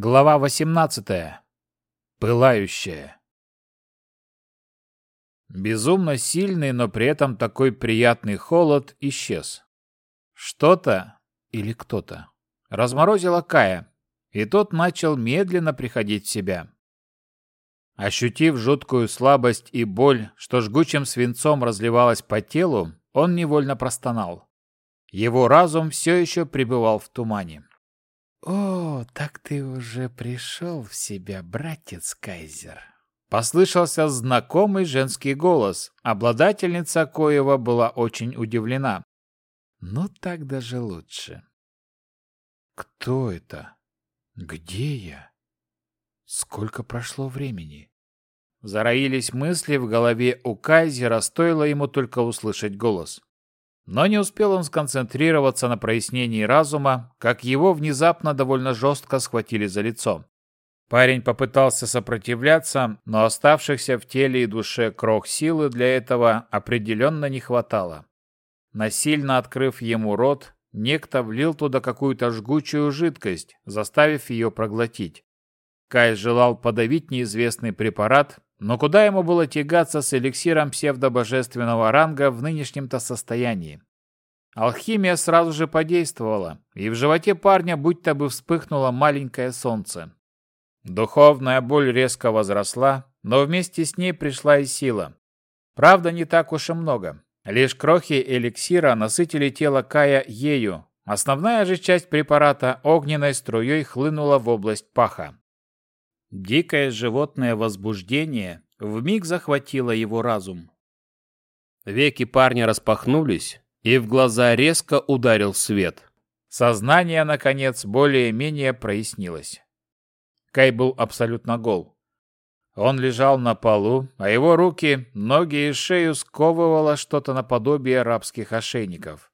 Глава 18. Пылающая. Безумно сильный, но при этом такой приятный холод исчез. Что-то или кто-то разморозило Кая, и тот начал медленно приходить в себя. Ощутив жуткую слабость и боль, что жгучим свинцом разливалась по телу, он невольно простонал. Его разум все еще пребывал в тумане. «О, так ты уже пришел в себя, братец Кайзер!» Послышался знакомый женский голос. Обладательница коего была очень удивлена. «Ну так даже лучше». «Кто это? Где я? Сколько прошло времени?» Зароились мысли в голове у Кайзера, стоило ему только услышать голос. Но не успел он сконцентрироваться на прояснении разума, как его внезапно довольно жестко схватили за лицо. Парень попытался сопротивляться, но оставшихся в теле и душе крох силы для этого определенно не хватало. Насильно открыв ему рот, некто влил туда какую-то жгучую жидкость, заставив ее проглотить. Кай желал подавить неизвестный препарат, но куда ему было тягаться с эликсиром псевдобожественного ранга в нынешнем-то состоянии? Алхимия сразу же подействовала, и в животе парня будто бы вспыхнуло маленькое солнце. Духовная боль резко возросла, но вместе с ней пришла и сила. Правда, не так уж и много. Лишь крохи эликсира насытили тело Кая ею. Основная же часть препарата огненной струей хлынула в область паха. Дикое животное возбуждение вмиг захватило его разум. Веки парня распахнулись, и в глаза резко ударил свет. Сознание, наконец, более-менее прояснилось. Кай был абсолютно гол. Он лежал на полу, а его руки, ноги и шею сковывало что-то наподобие рабских ошейников.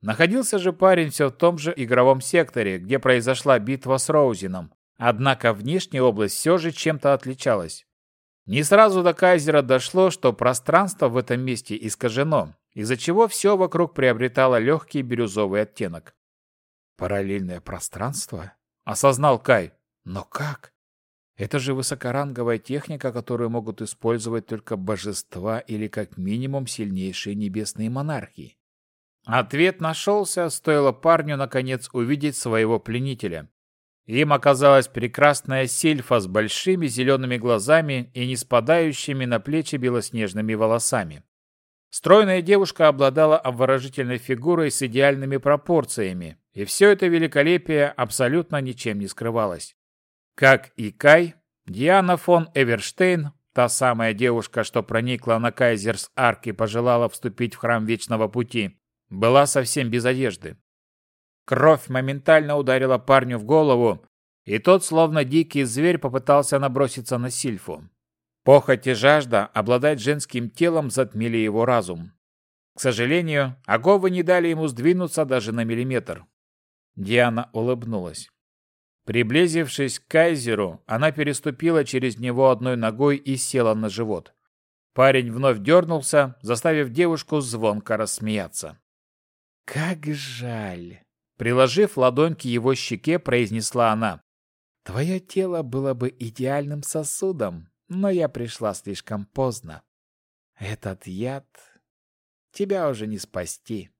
Находился же парень все в том же игровом секторе, где произошла битва с Роузином, Однако внешняя область все же чем-то отличалась. Не сразу до Кайзера дошло, что пространство в этом месте искажено, из-за чего все вокруг приобретало легкий бирюзовый оттенок. «Параллельное пространство?» — осознал Кай. «Но как? Это же высокоранговая техника, которую могут использовать только божества или как минимум сильнейшие небесные монархии». Ответ нашелся, стоило парню наконец увидеть своего пленителя. Им оказалась прекрасная сильфа с большими зелеными глазами и не спадающими на плечи белоснежными волосами. Стройная девушка обладала обворожительной фигурой с идеальными пропорциями, и все это великолепие абсолютно ничем не скрывалось. Как и Кай, Диана фон Эверштейн, та самая девушка, что проникла на Кайзерс-Арк и пожелала вступить в храм Вечного Пути, была совсем без одежды. Кровь моментально ударила парню в голову, и тот, словно дикий зверь, попытался наброситься на Сильфу. Похоть и жажда обладать женским телом затмили его разум. К сожалению, оговы не дали ему сдвинуться даже на миллиметр. Диана улыбнулась. Приблизившись к Кайзеру, она переступила через него одной ногой и села на живот. Парень вновь дернулся, заставив девушку звонко рассмеяться. «Как жаль!» Приложив ладонь к его щеке, произнесла она. «Твое тело было бы идеальным сосудом, но я пришла слишком поздно. Этот яд тебя уже не спасти».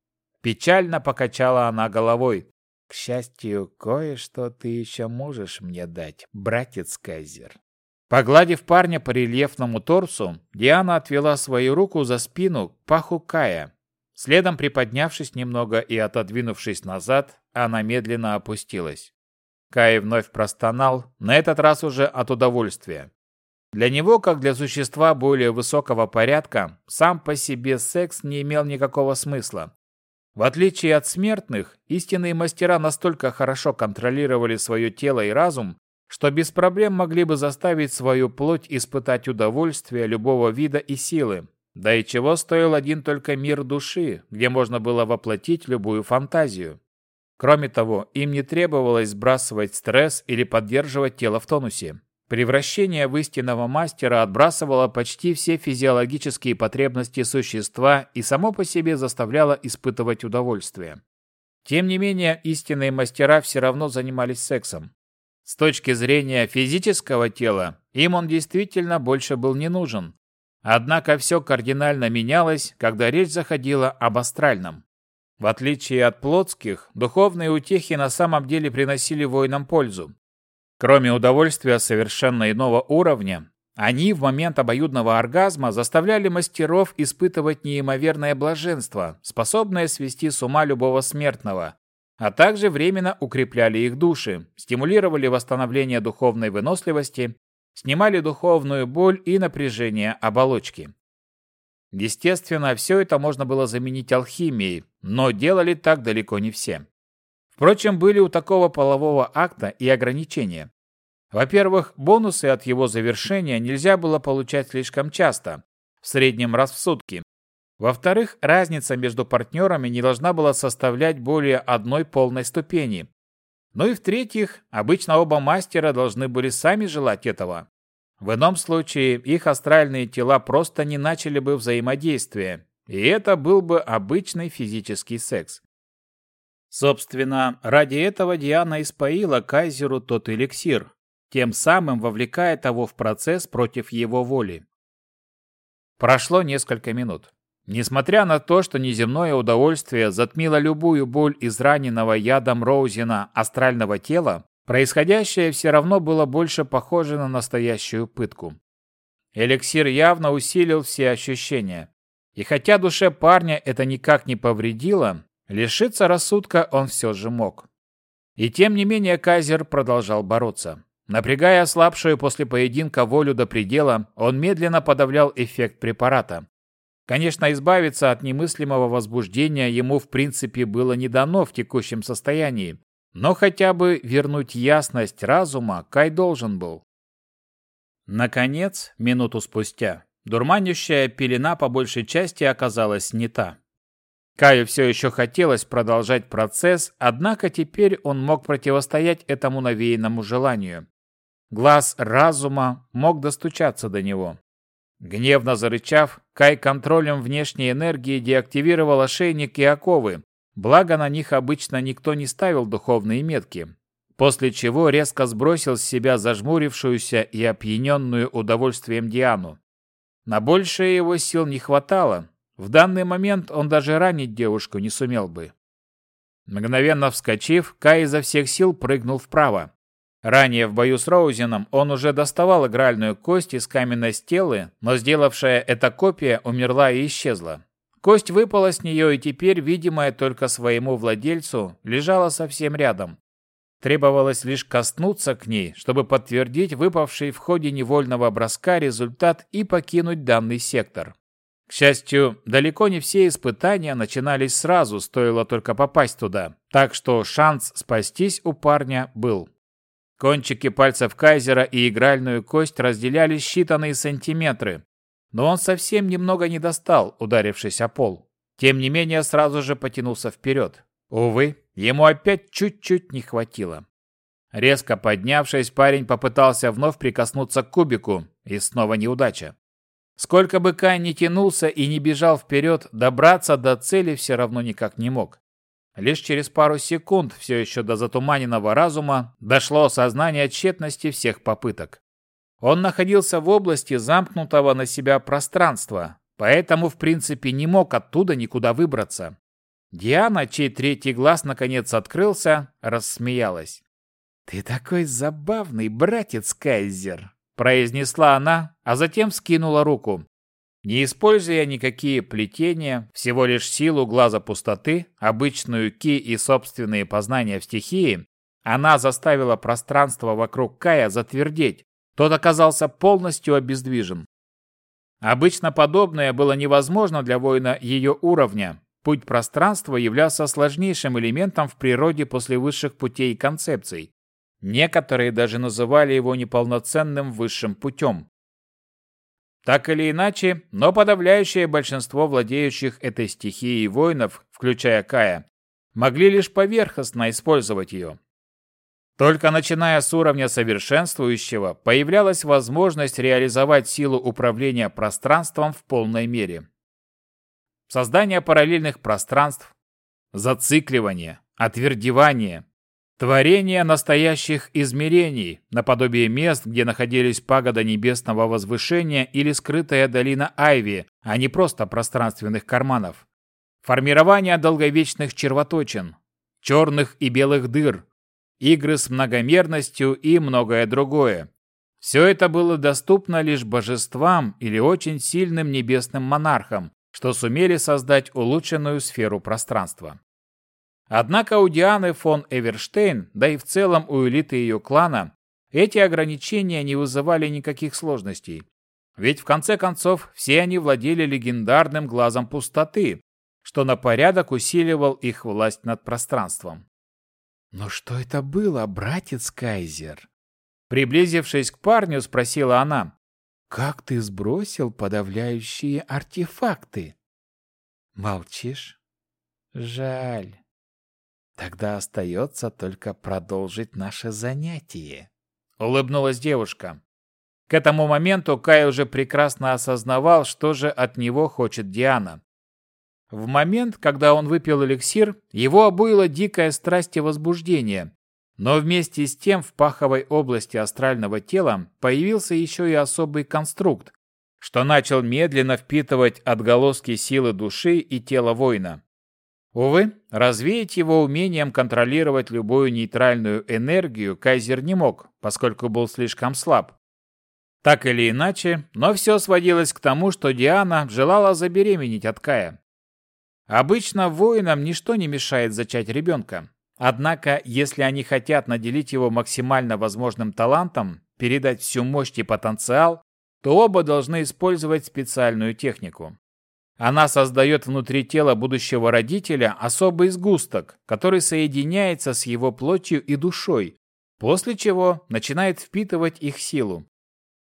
Печально покачала она головой. «К счастью, кое-что ты еще можешь мне дать, братец Кайзер». Погладив парня по рельефному торсу, Диана отвела свою руку за спину к паху Кая Следом приподнявшись немного и отодвинувшись назад, она медленно опустилась. Кай вновь простонал, на этот раз уже от удовольствия. Для него, как для существа более высокого порядка, сам по себе секс не имел никакого смысла. В отличие от смертных, истинные мастера настолько хорошо контролировали свое тело и разум, что без проблем могли бы заставить свою плоть испытать удовольствие любого вида и силы, да и чего стоил один только мир души, где можно было воплотить любую фантазию. Кроме того, им не требовалось сбрасывать стресс или поддерживать тело в тонусе. Превращение в истинного мастера отбрасывало почти все физиологические потребности существа и само по себе заставляло испытывать удовольствие. Тем не менее, истинные мастера все равно занимались сексом. С точки зрения физического тела, им он действительно больше был не нужен. Однако все кардинально менялось, когда речь заходила об астральном. В отличие от плотских, духовные утехи на самом деле приносили воинам пользу. Кроме удовольствия совершенно иного уровня, они в момент обоюдного оргазма заставляли мастеров испытывать неимоверное блаженство, способное свести с ума любого смертного, а также временно укрепляли их души, стимулировали восстановление духовной выносливости, снимали духовную боль и напряжение оболочки. Естественно, все это можно было заменить алхимией, но делали так далеко не все. Впрочем, были у такого полового акта и ограничения. Во-первых, бонусы от его завершения нельзя было получать слишком часто, в среднем раз в сутки, во-вторых, разница между партнерами не должна была составлять более одной полной ступени. Ну и в-третьих, обычно оба мастера должны были сами желать этого. В ином случае их астральные тела просто не начали бы взаимодействие, и это был бы обычный физический секс. Собственно, ради этого Диана испоила Кайзеру тот эликсир, тем самым вовлекая того в процесс против его воли. Прошло несколько минут. Несмотря на то, что неземное удовольствие затмило любую боль из раненого ядом Роузена астрального тела, происходящее все равно было больше похоже на настоящую пытку. Эликсир явно усилил все ощущения. И хотя душе парня это никак не повредило, лишиться рассудка он все же мог. И тем не менее Кайзер продолжал бороться. Напрягая ослабшую после поединка волю до предела, он медленно подавлял эффект препарата. Конечно, избавиться от немыслимого возбуждения ему в принципе было не дано в текущем состоянии, но хотя бы вернуть ясность разума Кай должен был. Наконец, минуту спустя, дурманящая пелена по большей части оказалась снята. Каю все еще хотелось продолжать процесс, однако теперь он мог противостоять этому навеянному желанию. Глаз разума мог достучаться до него. Гневно зарычав, Кай контролем внешней энергии деактивировал ошейник и оковы, благо на них обычно никто не ставил духовные метки, после чего резко сбросил с себя зажмурившуюся и опьяненную удовольствием Диану. На большее его сил не хватало, в данный момент он даже ранить девушку не сумел бы. Мгновенно вскочив, Кай изо всех сил прыгнул вправо. Ранее в бою с Роузеном он уже доставал игральную кость из каменной стелы, но сделавшая эта копия умерла и исчезла. Кость выпала с нее и теперь, видимая только своему владельцу, лежала совсем рядом. Требовалось лишь коснуться к ней, чтобы подтвердить выпавший в ходе невольного броска результат и покинуть данный сектор. К счастью, далеко не все испытания начинались сразу, стоило только попасть туда, так что шанс спастись у парня был. Кончики пальцев Кайзера и игральную кость разделяли считанные сантиметры, но он совсем немного не достал, ударившись о пол. Тем не менее, сразу же потянулся вперед. Увы, ему опять чуть-чуть не хватило. Резко поднявшись, парень попытался вновь прикоснуться к кубику, и снова неудача. Сколько бы Кай ни тянулся и не бежал вперед, добраться до цели все равно никак не мог. Лишь через пару секунд, все еще до затуманенного разума, дошло осознание тщетности всех попыток. Он находился в области замкнутого на себя пространства, поэтому в принципе не мог оттуда никуда выбраться. Диана, чей третий глаз наконец открылся, рассмеялась. «Ты такой забавный, братец Кайзер!» произнесла она, а затем скинула руку. Не используя никакие плетения, всего лишь силу глаза пустоты, обычную ки и собственные познания в стихии, она заставила пространство вокруг Кая затвердеть. Тот оказался полностью обездвижен. Обычно подобное было невозможно для воина ее уровня. Путь пространства являлся сложнейшим элементом в природе после высших путей и концепций. Некоторые даже называли его неполноценным высшим путем. Так или иначе, но подавляющее большинство владеющих этой стихией воинов, включая Кая, могли лишь поверхностно использовать ее. Только начиная с уровня совершенствующего, появлялась возможность реализовать силу управления пространством в полной мере. Создание параллельных пространств, зацикливание, отвердевание. Творение настоящих измерений, наподобие мест, где находились пагода небесного возвышения или скрытая долина Айви, а не просто пространственных карманов. Формирование долговечных червоточин, черных и белых дыр, игры с многомерностью и многое другое. Все это было доступно лишь божествам или очень сильным небесным монархам, что сумели создать улучшенную сферу пространства. Однако у Дианы фон Эверштейн, да и в целом у элиты ее клана, эти ограничения не вызывали никаких сложностей. Ведь в конце концов все они владели легендарным глазом пустоты, что на порядок усиливал их власть над пространством. «Но что это было, братец Кайзер?» Приблизившись к парню, спросила она. «Как ты сбросил подавляющие артефакты?» «Молчишь? Жаль. Тогда остается только продолжить наше занятие. Улыбнулась девушка. К этому моменту Кай уже прекрасно осознавал, что же от него хочет Диана. В момент, когда он выпил эликсир, его обуила дикая страсть и возбуждение. Но вместе с тем в паховой области астрального тела появился еще и особый конструкт, что начал медленно впитывать отголоски силы души и тела воина. Увы, развеять его умением контролировать любую нейтральную энергию Кайзер не мог, поскольку был слишком слаб. Так или иначе, но все сводилось к тому, что Диана желала забеременеть от Кая. Обычно воинам ничто не мешает зачать ребенка. Однако, если они хотят наделить его максимально возможным талантом, передать всю мощь и потенциал, то оба должны использовать специальную технику. Она создает внутри тела будущего родителя особый сгусток, который соединяется с его плотью и душой, после чего начинает впитывать их силу.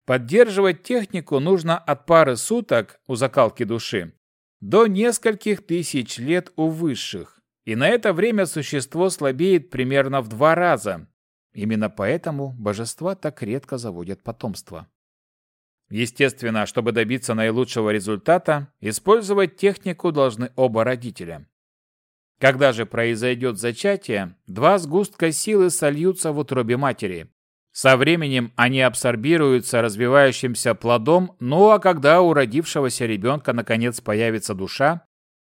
Поддерживать технику нужно от пары суток у закалки души до нескольких тысяч лет у высших, и на это время существо слабеет примерно в два раза. Именно поэтому божества так редко заводят потомство. Естественно, чтобы добиться наилучшего результата, использовать технику должны оба родителя. Когда же произойдет зачатие, два сгустка силы сольются в утробе матери. Со временем они абсорбируются развивающимся плодом, ну а когда у родившегося ребенка наконец появится душа,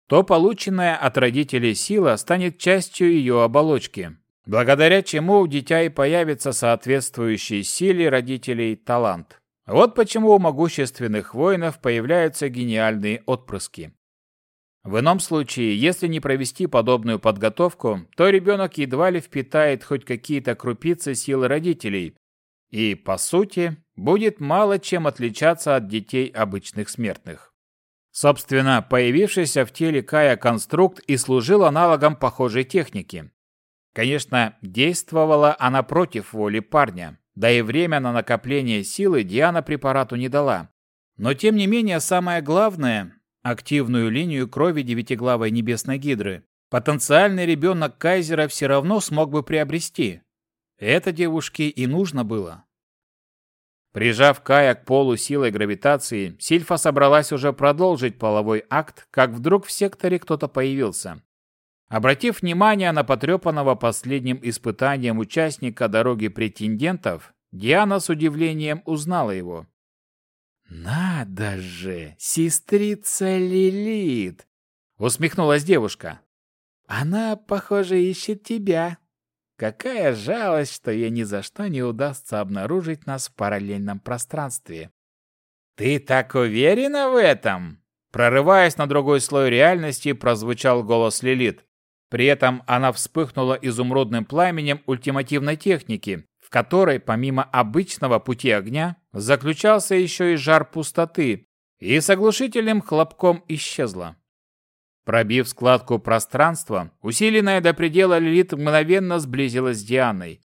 то полученная от родителей сила станет частью ее оболочки, благодаря чему у дитя и появится соответствующий силе родителей талант. Вот почему у могущественных воинов появляются гениальные отпрыски. В ином случае, если не провести подобную подготовку, то ребенок едва ли впитает хоть какие-то крупицы силы родителей и, по сути, будет мало чем отличаться от детей обычных смертных. Собственно, появившийся в теле Кая конструкт и служил аналогом похожей техники. Конечно, действовала она против воли парня, да и время на накопление силы Диана препарату не дала. Но тем не менее, самое главное – активную линию крови девятиглавой небесной гидры – потенциальный ребенок Кайзера все равно смог бы приобрести. Это девушке и нужно было. Прижав Кая к полу силой гравитации, Сильфа собралась уже продолжить половой акт, как вдруг в секторе кто-то появился. Обратив внимание на потрепанного последним испытанием участника дороги претендентов, Диана с удивлением узнала его. «Надо же, сестрица Лилит!» — усмехнулась девушка. «Она, похоже, ищет тебя. Какая жалость, что ей ни за что не удастся обнаружить нас в параллельном пространстве». «Ты так уверена в этом?» Прорываясь на другой слой реальности, прозвучал голос Лилит. При этом она вспыхнула изумрудным пламенем ультимативной техники, в которой, помимо обычного пути огня, заключался еще и жар пустоты, и с оглушительным хлопком исчезла. Пробив складку пространства, усиленная до предела Лилит мгновенно сблизилась с Дианой.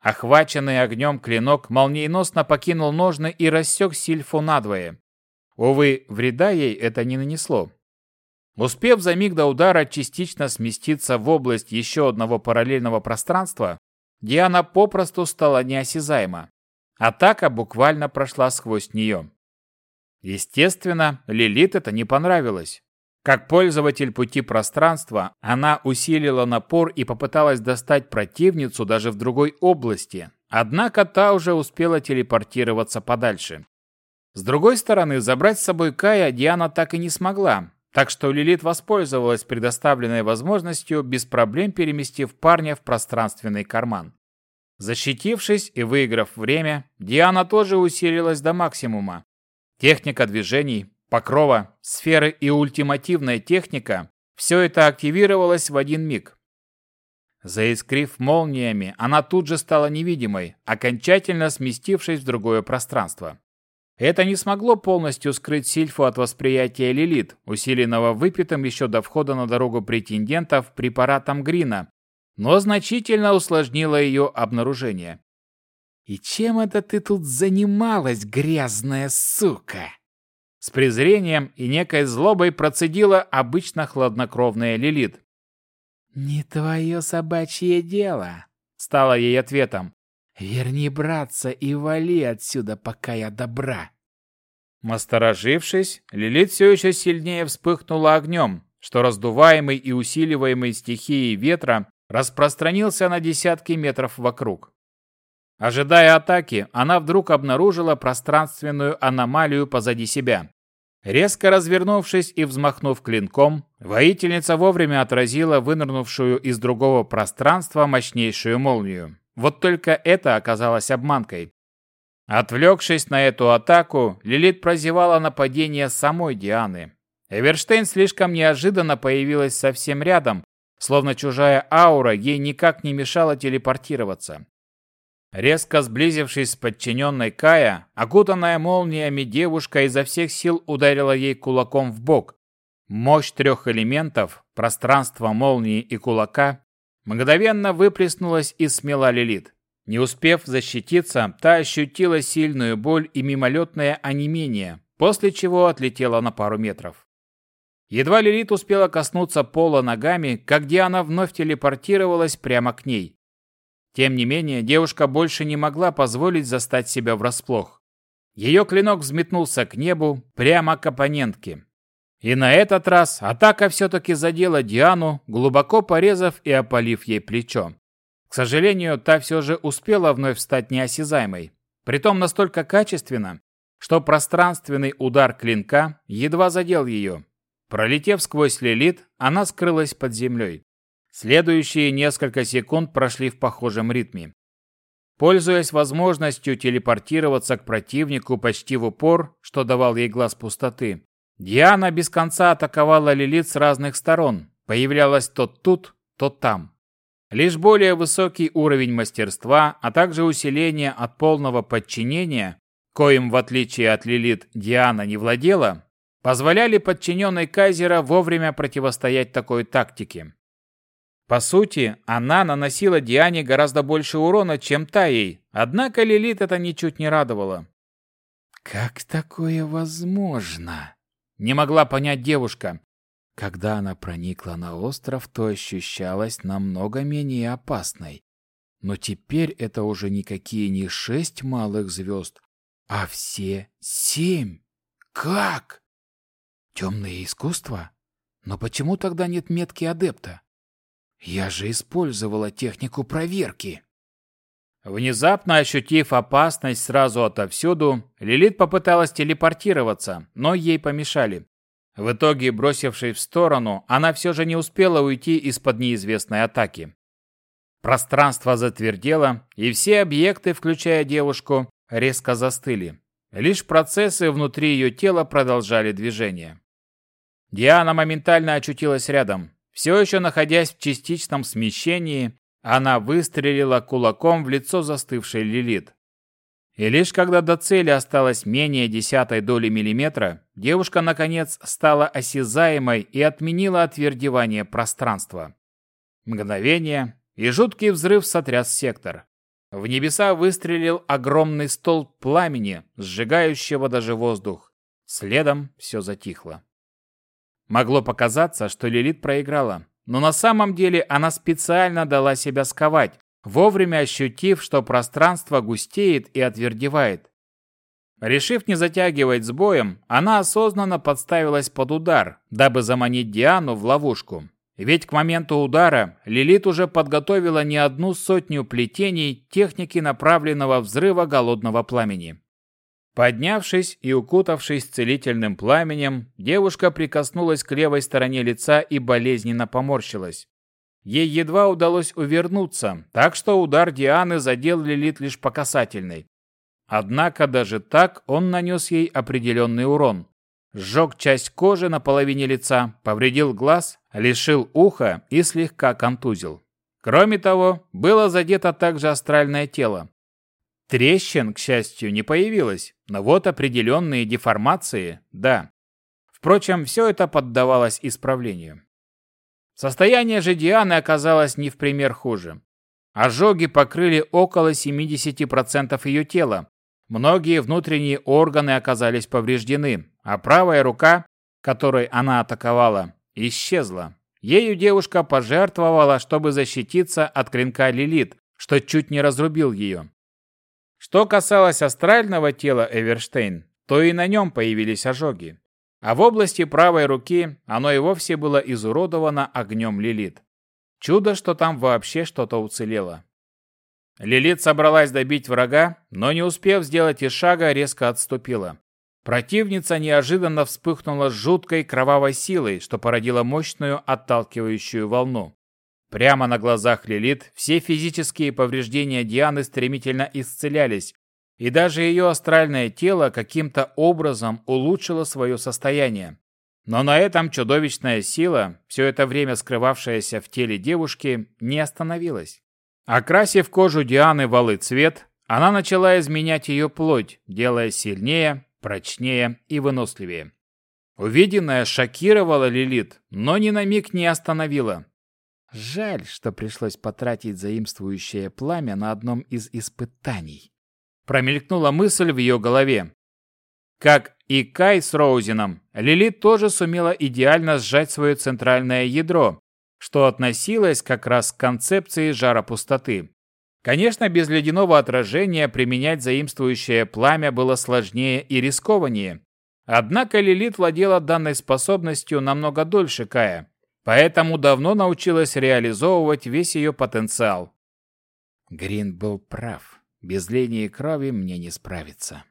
Охваченный огнем клинок молниеносно покинул ножны и рассек Сильфу надвое. Увы, вреда ей это не нанесло. Успев за миг до удара частично сместиться в область еще одного параллельного пространства, Диана попросту стала неосязаема. Атака буквально прошла сквозь нее. Естественно, Лилит это не понравилось. Как пользователь пути пространства, она усилила напор и попыталась достать противницу даже в другой области, однако та уже успела телепортироваться подальше. С другой стороны, забрать с собой Кая Диана так и не смогла, так что Лилит воспользовалась предоставленной возможностью, без проблем переместив парня в пространственный карман. Защитившись и выиграв время, Диана тоже усилилась до максимума. Техника движений, покрова, сферы и ультимативная техника – все это активировалось в один миг. Заискрив молниями, она тут же стала невидимой, окончательно сместившись в другое пространство. Это не смогло полностью скрыть Сильфу от восприятия Лилит, усиленного выпитым еще до входа на дорогу претендентов препаратом Грина, но значительно усложнило ее обнаружение. «И чем это ты тут занималась, грязная сука?» С презрением и некой злобой процедила обычно хладнокровная Лилит. «Не твое собачье дело», — стало ей ответом. «Верни, братца, и вали отсюда, пока я добра». Насторожившись, Лилит все еще сильнее вспыхнула огнем, что раздуваемый и усиливаемый стихией ветра распространился на десятки метров вокруг. Ожидая атаки, она вдруг обнаружила пространственную аномалию позади себя. Резко развернувшись и взмахнув клинком, воительница вовремя отразила вынырнувшую из другого пространства мощнейшую молнию. Вот только это оказалось обманкой. Отвлекшись на эту атаку, Лилит прозевала нападение самой Дианы. Эверштейн слишком неожиданно появилась совсем рядом, словно чужая аура ей никак не мешала телепортироваться. Резко сблизившись с подчиненной Кая, окутанная молниями девушка изо всех сил ударила ей кулаком в бок. Мощь трех элементов, пространство молнии и кулака, мгновенно выплеснулась и смела Лилит. Не успев защититься, та ощутила сильную боль и мимолетное онемение, после чего отлетела на пару метров. Едва Лилит успела коснуться пола ногами, как Диана вновь телепортировалась прямо к ней. Тем не менее, девушка больше не могла позволить застать себя врасплох. Ее клинок взметнулся к небу, прямо к оппонентке. И на этот раз атака все-таки задела Диану, глубоко порезав и опалив ей плечо. К сожалению, та все же успела вновь стать неосязаемой. Притом настолько качественно, что пространственный удар клинка едва задел ее. Пролетев сквозь лилит, она скрылась под землей. Следующие несколько секунд прошли в похожем ритме. Пользуясь возможностью телепортироваться к противнику почти в упор, что давал ей глаз пустоты, Диана без конца атаковала Лилит с разных сторон, появлялась то тут, то там. Лишь более высокий уровень мастерства, а также усиление от полного подчинения, коим, в отличие от Лилит, Диана не владела, позволяли подчиненной Кайзера вовремя противостоять такой тактике. По сути, она наносила Диане гораздо больше урона, чем та ей, однако Лилит это ничуть не радовало. «Как такое возможно?» — не могла понять девушка. Когда она проникла на остров, то ощущалась намного менее опасной. Но теперь это уже никакие не шесть малых звезд, а все семь. Как? Темное искусство? Но почему тогда нет метки адепта? Я же использовала технику проверки. Внезапно ощутив опасность сразу отовсюду, Лилит попыталась телепортироваться, но ей помешали. В итоге, бросившись в сторону, она все же не успела уйти из-под неизвестной атаки. Пространство затвердело, и все объекты, включая девушку, резко застыли. Лишь процессы внутри ее тела продолжали движение. Диана моментально очутилась рядом. Все еще находясь в частичном смещении, она выстрелила кулаком в лицо застывшей Лилит. И лишь когда до цели осталось менее десятой доли миллиметра, девушка, наконец, стала осязаемой и отменила отвердевание пространства. Мгновение, и жуткий взрыв сотряс сектор. В небеса выстрелил огромный столб пламени, сжигающего даже воздух. Следом все затихло. Могло показаться, что Лилит проиграла, но на самом деле она специально дала себя сковать, вовремя ощутив, что пространство густеет и отвердевает. Решив не затягивать с боем, она осознанно подставилась под удар, дабы заманить Диану в ловушку. Ведь к моменту удара Лилит уже подготовила не одну сотню плетений техники направленного взрыва голодного пламени. Поднявшись и укутавшись целительным пламенем, девушка прикоснулась к левой стороне лица и болезненно поморщилась. Ей едва удалось увернуться, так что удар Дианы задел Лилит лишь по касательной. Однако даже так он нанес ей определенный урон. Сжег часть кожи на половине лица, повредил глаз, лишил уха и слегка контузил. Кроме того, было задето также астральное тело. Трещин, к счастью, не появилось, но вот определенные деформации – да. Впрочем, все это поддавалось исправлению. Состояние же Дианы оказалось не в пример хуже. Ожоги покрыли около 70% ее тела. Многие внутренние органы оказались повреждены, а правая рука, которой она атаковала, исчезла. Ею девушка пожертвовала, чтобы защититься от клинка Лилит, что чуть не разрубил ее. Что касалось астрального тела Эверштейн, то и на нем появились ожоги. А в области правой руки оно и вовсе было изуродовано огнем Лилит. Чудо, что там вообще что-то уцелело. Лилит собралась добить врага, но не успев сделать и шага, резко отступила. Противница неожиданно вспыхнула жуткой кровавой силой, что породило мощную отталкивающую волну. Прямо на глазах Лилит все физические повреждения Дианы стремительно исцелялись, и даже ее астральное тело каким-то образом улучшило свое состояние. Но на этом чудовищная сила, все это время скрывавшаяся в теле девушки, не остановилась. Окрасив кожу Дианы в алый цвет, она начала изменять ее плоть, делая сильнее, прочнее и выносливее. Увиденное шокировало Лилит, но ни на миг не остановило. Жаль, что пришлось потратить заимствующее пламя на одном из испытаний. Промелькнула мысль в ее голове. Как и Кай с Роузеном, Лилит тоже сумела идеально сжать свое центральное ядро, что относилось как раз к концепции жара пустоты. Конечно, без ледяного отражения применять заимствующее пламя было сложнее и рискованнее. Однако Лилит владела данной способностью намного дольше Кая, поэтому давно научилась реализовывать весь ее потенциал. Грин был прав. Без линии крови мне не справиться.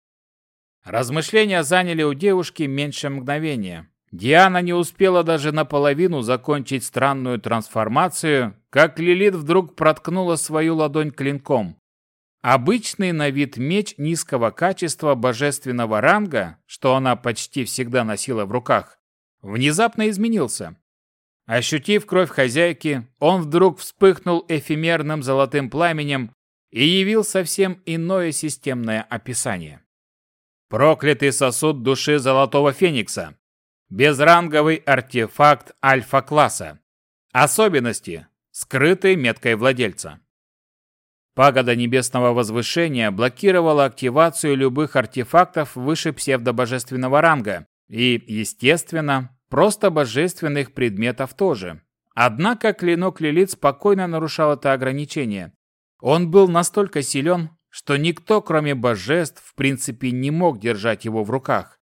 Размышления заняли у девушки меньше мгновения. Диана не успела даже наполовину закончить странную трансформацию, как Лилит вдруг проткнула свою ладонь клинком. Обычный на вид меч низкого качества божественного ранга, что она почти всегда носила в руках, внезапно изменился. Ощутив кровь хозяйки, он вдруг вспыхнул эфемерным золотым пламенем и явил совсем иное системное описание. Проклятый сосуд души Золотого Феникса. Безранговый артефакт альфа-класса. Особенности. Скрытый меткой владельца. Пагода Небесного Возвышения блокировала активацию любых артефактов выше псевдобожественного ранга и, естественно, Просто божественных предметов тоже. Однако клинок Лилит спокойно нарушал это ограничение. Он был настолько силен, что никто, кроме божеств, в принципе не мог держать его в руках.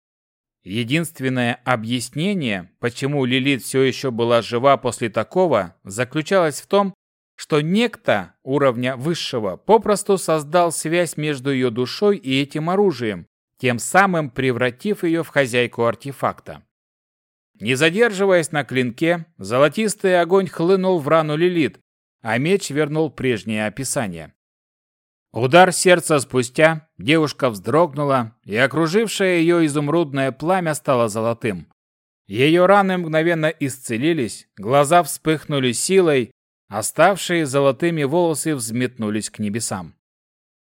Единственное объяснение, почему Лилит все еще была жива после такого, заключалось в том, что некто уровня высшего попросту создал связь между ее душой и этим оружием, тем самым превратив ее в хозяйку артефакта. Не задерживаясь на клинке, золотистый огонь хлынул в рану Лилит, а меч вернул прежнее описание. Удар сердца спустя, девушка вздрогнула, и окружившее ее изумрудное пламя стало золотым. Ее раны мгновенно исцелились, глаза вспыхнули силой, оставшие золотыми волосы взметнулись к небесам.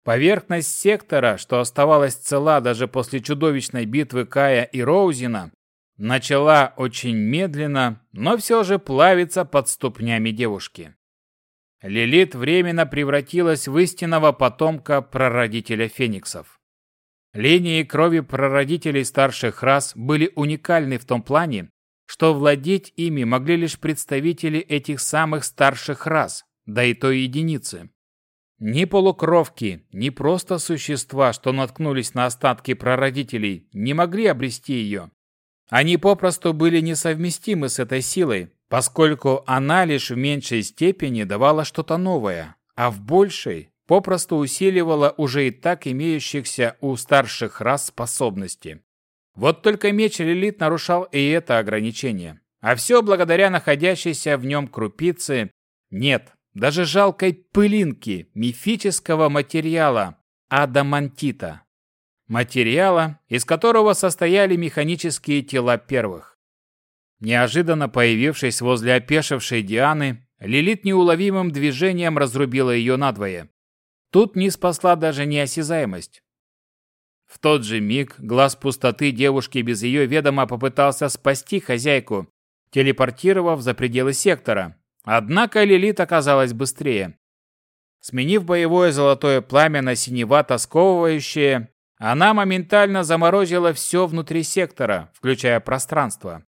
Поверхность сектора, что оставалась цела даже после чудовищной битвы Кая и Роузина, начала очень медленно, но все же плавиться под ступнями девушки. Лилит временно превратилась в истинного потомка прародителя фениксов. Линии крови прародителей старших рас были уникальны в том плане, что владеть ими могли лишь представители этих самых старших рас, да и то единицы. Ни полукровки, ни просто существа, что наткнулись на остатки прародителей, не могли обрести ее. Они попросту были несовместимы с этой силой, поскольку она лишь в меньшей степени давала что-то новое, а в большей попросту усиливала уже и так имеющихся у старших рас способности. Вот только меч Лилит нарушал и это ограничение. А все благодаря находящейся в нем крупице, нет, даже жалкой пылинки мифического материала – адамантита материала, из которого состояли механические тела первых. Неожиданно появившись возле опешившей Дианы, Лилит неуловимым движением разрубила ее надвое. Тут не спасла даже неосязаемость. В тот же миг глаз пустоты девушки без ее ведома попытался спасти хозяйку, телепортировав за пределы сектора. Однако Лилит оказалась быстрее. Сменив боевое золотое пламя на синевато-сковывающее, она моментально заморозила все внутри сектора, включая пространство.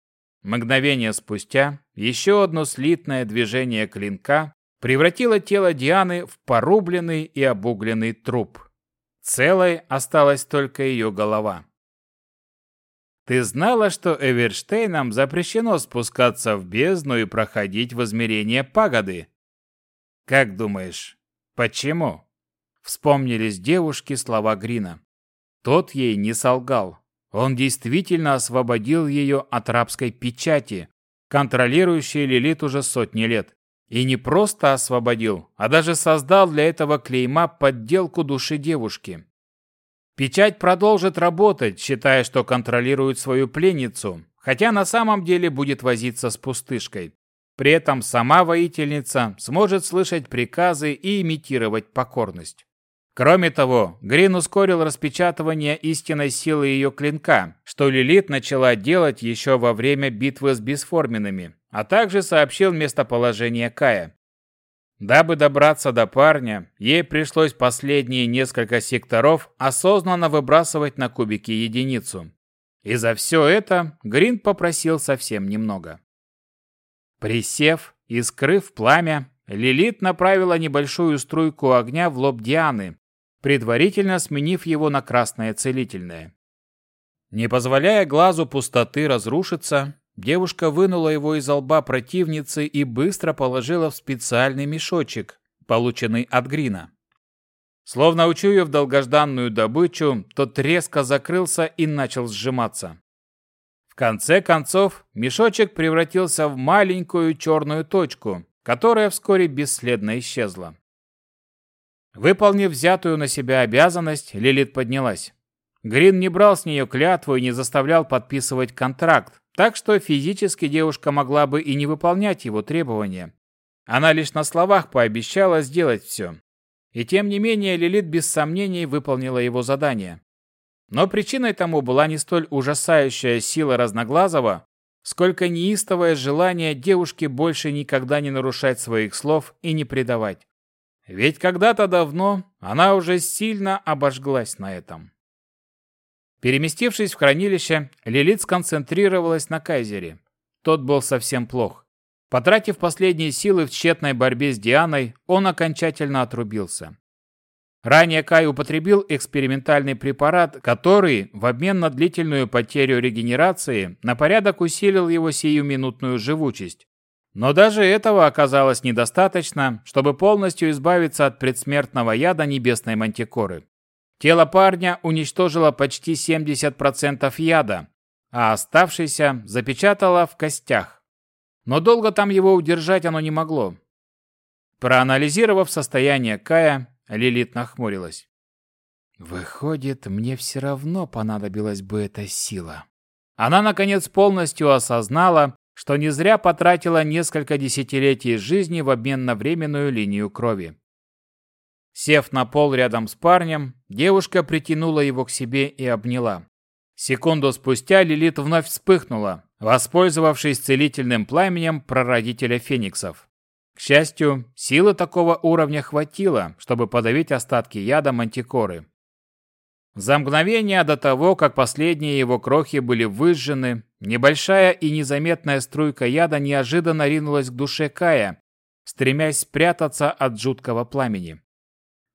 Мгновение спустя еще одно слитное движение клинка превратило тело Дианы в порубленный и обугленный труп. Целой осталась только ее голова. Ты знала, что Эверштейнам запрещено спускаться в бездну и проходить в измерение пагоды? Как думаешь, почему? Вспомнились девушки слова Грина. Тот ей не солгал. Он действительно освободил ее от рабской печати, контролирующей Лилит уже сотни лет. И не просто освободил, а даже создал для этого клейма подделку души девушки. Печать продолжит работать, считая, что контролирует свою пленницу, хотя на самом деле будет возиться с пустышкой. При этом сама воительница сможет слышать приказы и имитировать покорность. Кроме того, Грин ускорил распечатывание истинной силы ее клинка, что Лилит начала делать еще во время битвы с бесформенными, а также сообщил местоположение Кая. Дабы добраться до парня, ей пришлось последние несколько секторов осознанно выбрасывать на кубики единицу. И за все это Грин попросил совсем немного. Присев и скрыв пламя, Лилит направила небольшую струйку огня в лоб Дианы, предварительно сменив его на красное целительное. Не позволяя глазу пустоты разрушиться, девушка вынула его из лба противницы и быстро положила в специальный мешочек, полученный от Грина. Словно учуяв долгожданную добычу, тот резко закрылся и начал сжиматься. В конце концов, мешочек превратился в маленькую черную точку, которая вскоре бесследно исчезла. Выполнив взятую на себя обязанность, Лилит поднялась. Грин не брал с нее клятву и не заставлял подписывать контракт, так что физически девушка могла бы и не выполнять его требования. Она лишь на словах пообещала сделать все. И тем не менее Лилит без сомнений выполнила его задание. Но причиной тому была не столь ужасающая сила Разноглазого, сколько неистовое желание девушки больше никогда не нарушать своих слов и не предавать. Ведь когда-то давно она уже сильно обожглась на этом. Переместившись в хранилище, Лилит сконцентрировалась на Кайзере. Тот был совсем плох. Потратив последние силы в тщетной борьбе с Дианой, он окончательно отрубился. Ранее Кай употребил экспериментальный препарат, который, в обмен на длительную потерю регенерации, на порядок усилил его сиюминутную живучесть. Но даже этого оказалось недостаточно, чтобы полностью избавиться от предсмертного яда небесной мантикоры. Тело парня уничтожило почти 70% яда, а оставшийся запечатало в костях. Но долго там его удержать оно не могло. Проанализировав состояние Кая, Лилит нахмурилась. «Выходит, мне все равно понадобилась бы эта сила». Она, наконец, полностью осознала, что не зря потратила несколько десятилетий жизни в обмен на временную линию крови. Сев на пол рядом с парнем, девушка притянула его к себе и обняла. Секунду спустя Лилит вновь вспыхнула, воспользовавшись целительным пламенем прародителя фениксов. К счастью, силы такого уровня хватило, чтобы подавить остатки яда мантикоры. За мгновение до того, как последние его крохи были выжжены, небольшая и незаметная струйка яда неожиданно ринулась к душе Кая, стремясь спрятаться от жуткого пламени.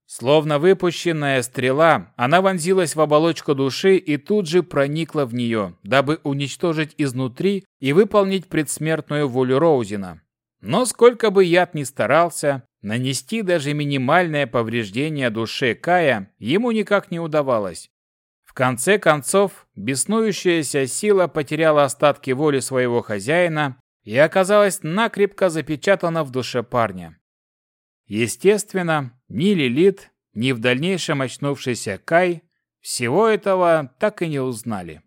Словно выпущенная стрела, она вонзилась в оболочку души и тут же проникла в нее, дабы уничтожить изнутри и выполнить предсмертную волю Роузина. Но сколько бы яд ни старался, нанести даже минимальное повреждение душе Кая ему никак не удавалось. В конце концов, беснующаяся сила потеряла остатки воли своего хозяина и оказалась накрепко запечатана в душе парня. Естественно, ни Лилит, ни в дальнейшем очнувшийся Кай всего этого так и не узнали.